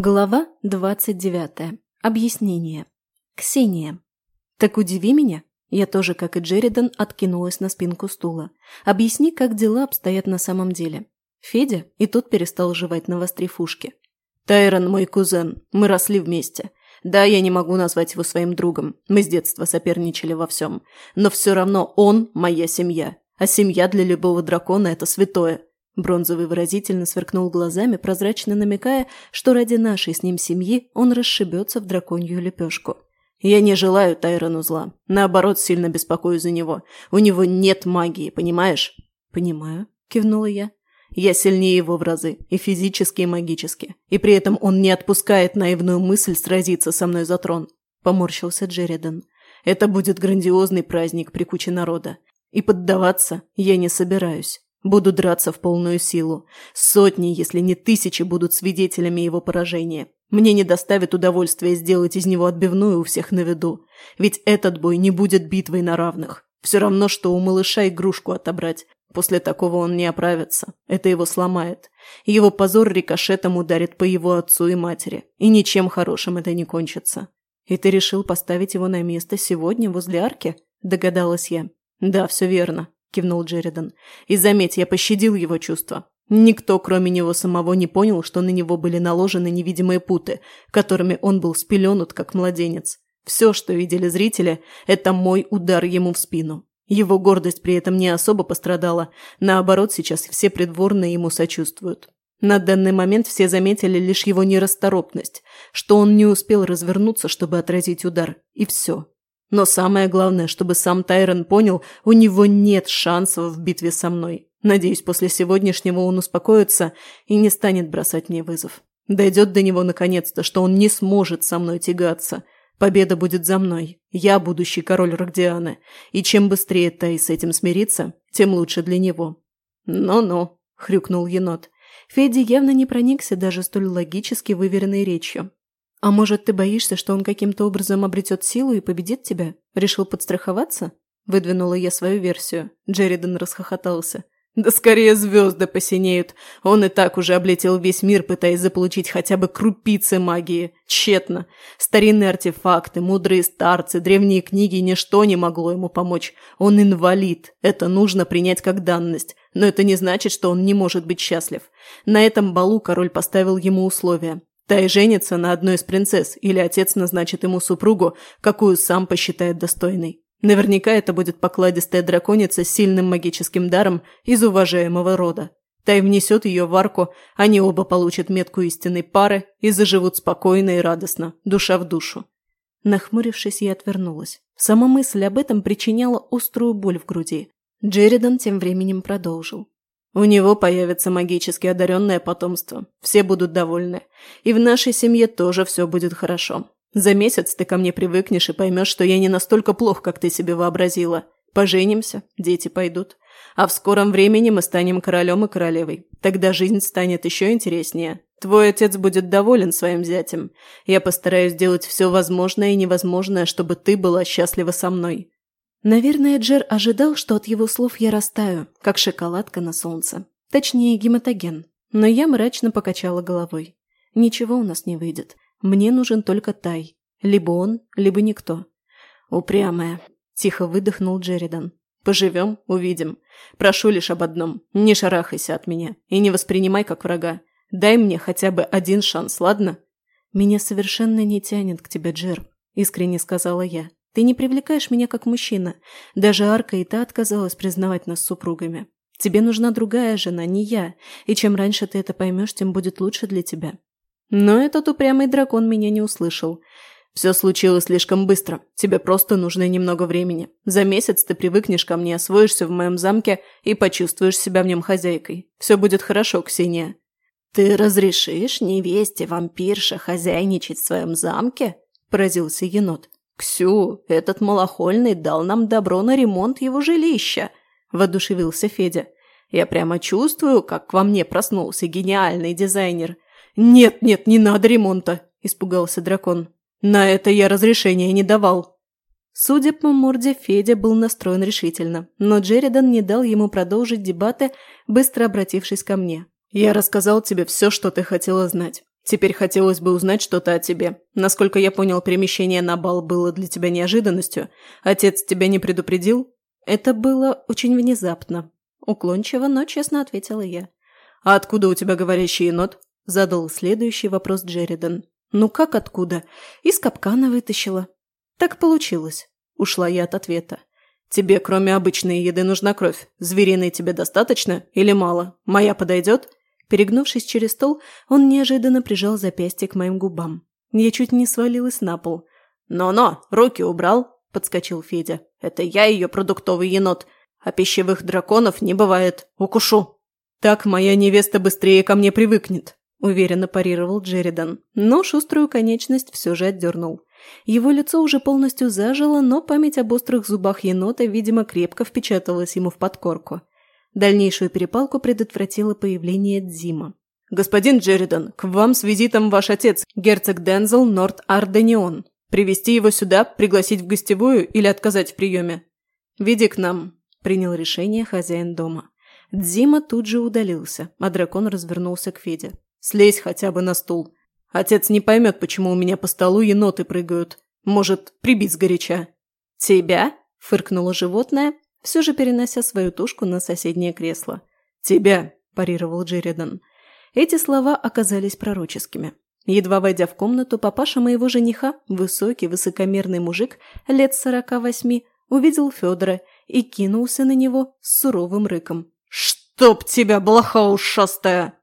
Глава 29. Объяснение. Ксения. Так удиви меня. Я тоже, как и Джеридан, откинулась на спинку стула. Объясни, как дела обстоят на самом деле. Федя и тут перестал жевать на ушки. Тайрон мой кузен. Мы росли вместе. Да, я не могу назвать его своим другом. Мы с детства соперничали во всем. Но все равно он моя семья. А семья для любого дракона – это святое. Бронзовый выразительно сверкнул глазами, прозрачно намекая, что ради нашей с ним семьи он расшибется в драконью лепешку. «Я не желаю Тайрону зла. Наоборот, сильно беспокоюсь за него. У него нет магии, понимаешь?» «Понимаю», – кивнула я. «Я сильнее его в разы, и физически, и магически. И при этом он не отпускает наивную мысль сразиться со мной за трон», – поморщился Джеридан. «Это будет грандиозный праздник при куче народа. И поддаваться я не собираюсь. Буду драться в полную силу. Сотни, если не тысячи, будут свидетелями его поражения. Мне не доставит удовольствия сделать из него отбивную у всех на виду. Ведь этот бой не будет битвой на равных. Все равно, что у малыша игрушку отобрать. После такого он не оправится. Это его сломает. Его позор рикошетом ударит по его отцу и матери. И ничем хорошим это не кончится. «И ты решил поставить его на место сегодня возле арки?» – догадалась я. «Да, все верно. – кивнул Джеридан. «И заметь, я пощадил его чувства. Никто, кроме него самого, не понял, что на него были наложены невидимые путы, которыми он был спеленут, как младенец. Все, что видели зрители, это мой удар ему в спину. Его гордость при этом не особо пострадала. Наоборот, сейчас все придворные ему сочувствуют. На данный момент все заметили лишь его нерасторопность, что он не успел развернуться, чтобы отразить удар. И все. Но самое главное, чтобы сам Тайрон понял, у него нет шансов в битве со мной. Надеюсь, после сегодняшнего он успокоится и не станет бросать мне вызов. Дойдет до него наконец-то, что он не сможет со мной тягаться. Победа будет за мной. Я будущий король Рогдианы. И чем быстрее Тай с этим смирится, тем лучше для него. «Ну-ну», — хрюкнул енот. Федя явно не проникся даже столь логически выверенной речью. «А может, ты боишься, что он каким-то образом обретет силу и победит тебя? Решил подстраховаться?» Выдвинула я свою версию. Джеридан расхохотался. «Да скорее звезды посинеют. Он и так уже облетел весь мир, пытаясь заполучить хотя бы крупицы магии. Тщетно. Старинные артефакты, мудрые старцы, древние книги – ничто не могло ему помочь. Он инвалид. Это нужно принять как данность. Но это не значит, что он не может быть счастлив. На этом балу король поставил ему условия. Та и женится на одной из принцесс, или отец назначит ему супругу, какую сам посчитает достойной. Наверняка это будет покладистая драконица с сильным магическим даром из уважаемого рода. Тай внесет ее в арку, они оба получат метку истинной пары и заживут спокойно и радостно, душа в душу. Нахмурившись, я отвернулась. Сама мысль об этом причиняла острую боль в груди. Джеридан тем временем продолжил. У него появится магически одаренное потомство. Все будут довольны. И в нашей семье тоже все будет хорошо. За месяц ты ко мне привыкнешь и поймешь, что я не настолько плох, как ты себе вообразила. Поженимся, дети пойдут. А в скором времени мы станем королем и королевой. Тогда жизнь станет еще интереснее. Твой отец будет доволен своим зятем. Я постараюсь сделать все возможное и невозможное, чтобы ты была счастлива со мной. Наверное, Джер ожидал, что от его слов я растаю, как шоколадка на солнце. Точнее, гематоген. Но я мрачно покачала головой. Ничего у нас не выйдет. Мне нужен только Тай. Либо он, либо никто. Упрямая. Тихо выдохнул Джеридан. Поживем, увидим. Прошу лишь об одном. Не шарахайся от меня. И не воспринимай как врага. Дай мне хотя бы один шанс, ладно? Меня совершенно не тянет к тебе, Джер. Искренне сказала я. Ты не привлекаешь меня как мужчина. Даже Арка и та отказалась признавать нас супругами. Тебе нужна другая жена, не я. И чем раньше ты это поймешь, тем будет лучше для тебя. Но этот упрямый дракон меня не услышал. Все случилось слишком быстро. Тебе просто нужно немного времени. За месяц ты привыкнешь ко мне, освоишься в моем замке и почувствуешь себя в нем хозяйкой. Все будет хорошо, Ксения. Ты разрешишь невесте вампирша хозяйничать в своем замке? Поразился енот. «Ксю, этот малохольный дал нам добро на ремонт его жилища», – воодушевился Федя. «Я прямо чувствую, как во мне проснулся гениальный дизайнер». «Нет, нет, не надо ремонта», – испугался дракон. «На это я разрешения не давал». Судя по морде, Федя был настроен решительно, но Джеридан не дал ему продолжить дебаты, быстро обратившись ко мне. «Я рассказал тебе все, что ты хотела знать. Теперь хотелось бы узнать что-то о тебе. Насколько я понял, перемещение на бал было для тебя неожиданностью. Отец тебя не предупредил?» «Это было очень внезапно», – уклончиво, но честно ответила я. «А откуда у тебя говорящий енот?» – задал следующий вопрос Джеридан. «Ну как откуда? Из капкана вытащила». «Так получилось», – ушла я от ответа. «Тебе, кроме обычной еды, нужна кровь. Звериной тебе достаточно или мало? Моя подойдет?» Перегнувшись через стол, он неожиданно прижал запястье к моим губам. Я чуть не свалилась на пол. «Но-но, руки убрал!» – подскочил Федя. «Это я ее продуктовый енот, а пищевых драконов не бывает. Укушу!» «Так моя невеста быстрее ко мне привыкнет», – уверенно парировал Джеридан, но шуструю конечность все же отдернул. Его лицо уже полностью зажило, но память об острых зубах енота, видимо, крепко впечаталась ему в подкорку. Дальнейшую перепалку предотвратило появление Дзима. «Господин Джеридан, к вам с визитом ваш отец, герцог Дензел Норт Арденион. Привести его сюда, пригласить в гостевую или отказать в приеме?» «Веди к нам», – принял решение хозяин дома. Дзима тут же удалился, а дракон развернулся к Феде. «Слезь хотя бы на стул. Отец не поймет, почему у меня по столу еноты прыгают. Может, прибить сгоряча». «Тебя?» – фыркнуло животное, все же перенося свою тушку на соседнее кресло. «Тебя!» – парировал Джеридан. Эти слова оказались пророческими. Едва войдя в комнату, папаша моего жениха, высокий, высокомерный мужик, лет сорока восьми, увидел Федора и кинулся на него с суровым рыком. «Чтоб тебя, блоха ушастая!»